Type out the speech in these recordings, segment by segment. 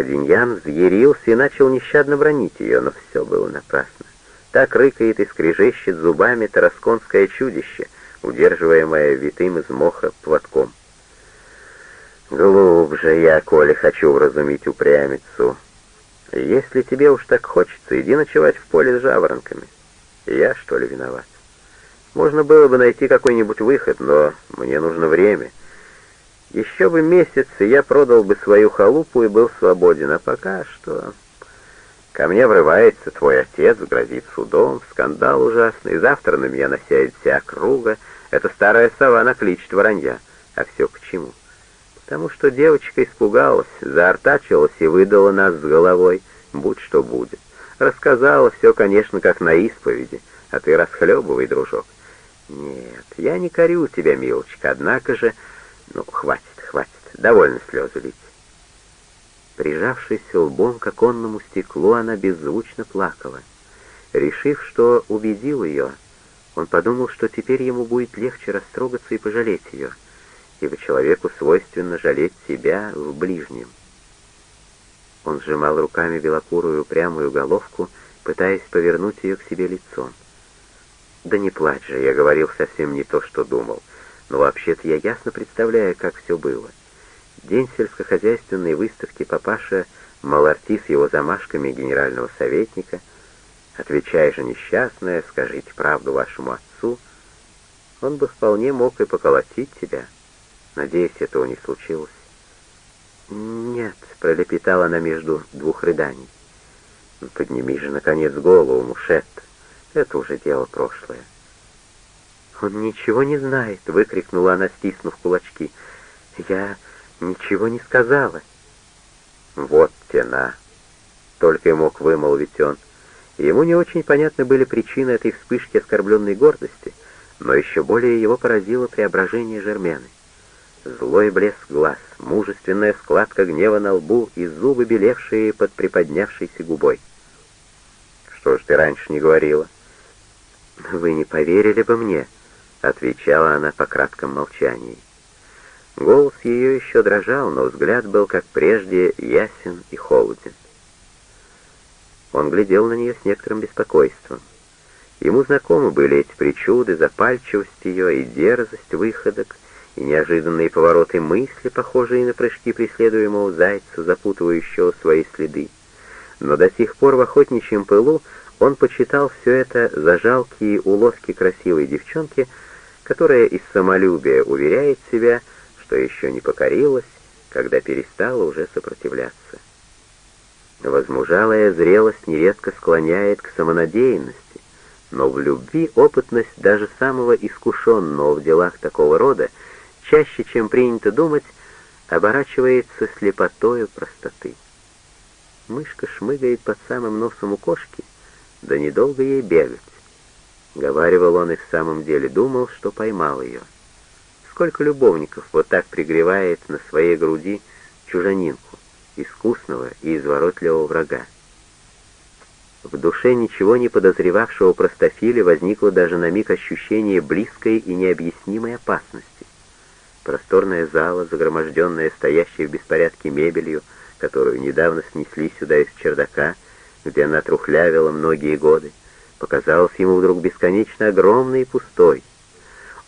Каденьян взъярился и начал нещадно бронить ее, но все было напрасно. Так рыкает и скрежещет зубами тарасконское чудище, удерживаемое витым из моха платком. «Глубже я, коли хочу вразумить упрямицу. Если тебе уж так хочется, иди ночевать в поле с жаворонками. Я, что ли, виноват? Можно было бы найти какой-нибудь выход, но мне нужно время. Еще бы месяц, и я продал бы свою халупу и был свободен, а пока что...» Ко мне врывается твой отец, грозит судом, скандал ужасный, завтра на меня насядет вся округа, эта старая сова накличет воронья. А все к чему? Потому что девочка испугалась, заортачилась и выдала нас с головой, будь что будет. Рассказала все, конечно, как на исповеди, а ты расхлебывай, дружок. Нет, я не корю тебя, милочка, однако же... Ну, хватит, довольно слезы лить. Прижавшись лбом к оконному стеклу, она беззвучно плакала. Решив, что убедил ее, он подумал, что теперь ему будет легче растрогаться и пожалеть ее, ибо человеку свойственно жалеть себя в ближнем. Он сжимал руками белокурую прямую головку, пытаясь повернуть ее к себе лицом. «Да не плачь же, я говорил совсем не то, что думал, но вообще-то я ясно представляю, как все было. День сельскохозяйственной выставки папаша Маларти с его замашками генерального советника. Отвечай же, несчастная, скажите правду вашему отцу. Он бы вполне мог и поколотить тебя. Надеюсь, этого не случилось. «Нет», — пролепетала она между двух рыданий. «Ну, «Подними же, наконец, голову, Мушет. Это уже дело прошлое». «Он ничего не знает», — выкрикнула она, стиснув кулачки. «Я ничего не сказала. Вот тена. Только и мог вымолвить он. Ему не очень понятны были причины этой вспышки оскорбленной гордости, но еще более его поразило преображение Жермены. Злой блеск глаз, мужественная складка гнева на лбу и зубы, белевшие под приподнявшейся губой. «Что ж ты раньше не говорила?» «Вы не поверили бы мне», — отвечала она по кратком молчании. Голос ее еще дрожал, но взгляд был, как прежде, ясен и холоден. Он глядел на нее с некоторым беспокойством. Ему знакомы были эти причуды, запальчивость ее и дерзость выходок, и неожиданные повороты мысли, похожие на прыжки преследуемого зайца, запутывающего свои следы. Но до сих пор в охотничьем пылу он почитал все это за жалкие уловки красивой девчонки, которая из самолюбия уверяет себя, что еще не покорилась, когда перестала уже сопротивляться. Возмужалая зрелость нередко склоняет к самонадеянности, но в любви опытность даже самого искушенного в делах такого рода чаще, чем принято думать, оборачивается слепотою простоты. Мышка шмыгает под самым носом у кошки, да недолго ей бегать. Говаривал он и в самом деле думал, что поймал ее. Сколько любовников вот так пригревает на своей груди чужанинку, искусного и изворотливого врага. В душе ничего не подозревавшего простофиля возникло даже на миг ощущение близкой и необъяснимой опасности. Просторная зала, загроможденная стоящей в беспорядке мебелью, которую недавно снесли сюда из чердака, где она трухлявила многие годы, показалась ему вдруг бесконечно огромной и пустой,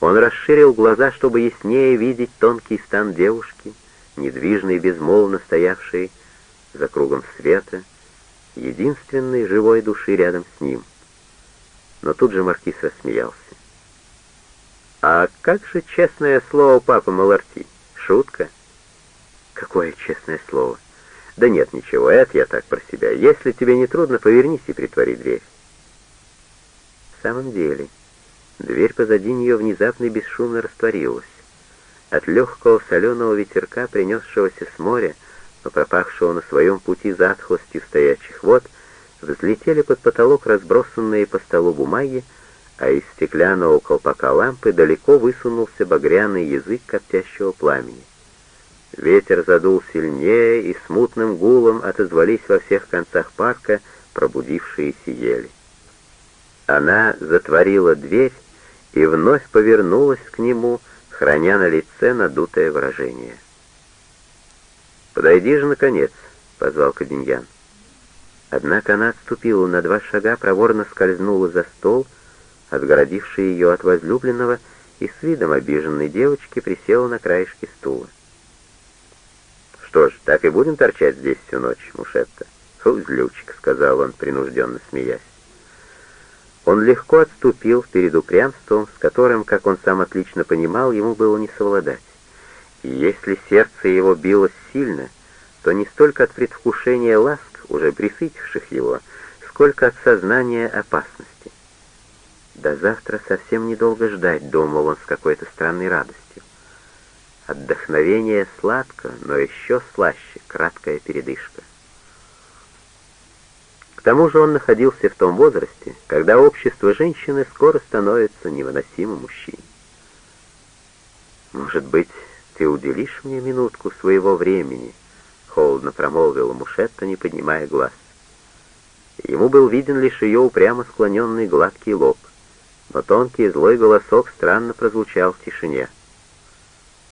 он расширил глаза, чтобы яснее видеть тонкий стан девушки, недвижной и безмолвно стоявшей за кругом света, единственной живой души рядом с ним. Но тут же маркиз рассмеялся. «А как же честное слово папы Маларти? Шутка?» «Какое честное слово?» «Да нет, ничего, это я так про себя. Если тебе не трудно, повернись и притвори дверь». В самом деле... Дверь позади нее внезапно и бесшумно растворилась. От легкого соленого ветерка, принесшегося с моря, но пропахшего на своем пути затхлостью стоячих вод, взлетели под потолок разбросанные по столу бумаги, а из стеклянного колпака лампы далеко высунулся багряный язык коптящего пламени. Ветер задул сильнее, и смутным гулом отозвались во всех концах парка пробудившиеся ели. Она затворила дверь, и вновь повернулась к нему, храня на лице надутое выражение. «Подойди же, наконец», — позвал Кабиньян. Однако она отступила на два шага, проворно скользнула за стол, отгородивший ее от возлюбленного, и с видом обиженной девочки присела на краешке стула. «Что ж, так и будем торчать здесь всю ночь, Мушетта?» «Узлючек», — сказал он, принужденно смеясь. Он легко отступил перед упрямством, с которым, как он сам отлично понимал, ему было не совладать. И если сердце его билось сильно, то не столько от предвкушения ласк, уже присытивших его, сколько от сознания опасности. До завтра совсем недолго ждать, думал он с какой-то странной радостью. Отдохновение сладко, но еще слаще, краткая передышка. К тому же он находился в том возрасте, когда общество женщины скоро становится невыносимым мужчине. «Может быть, ты уделишь мне минутку своего времени?» — холодно промолвила Мушетта, не поднимая глаз. Ему был виден лишь ее упрямо склоненный гладкий лоб, но тонкий злой голосок странно прозвучал в тишине —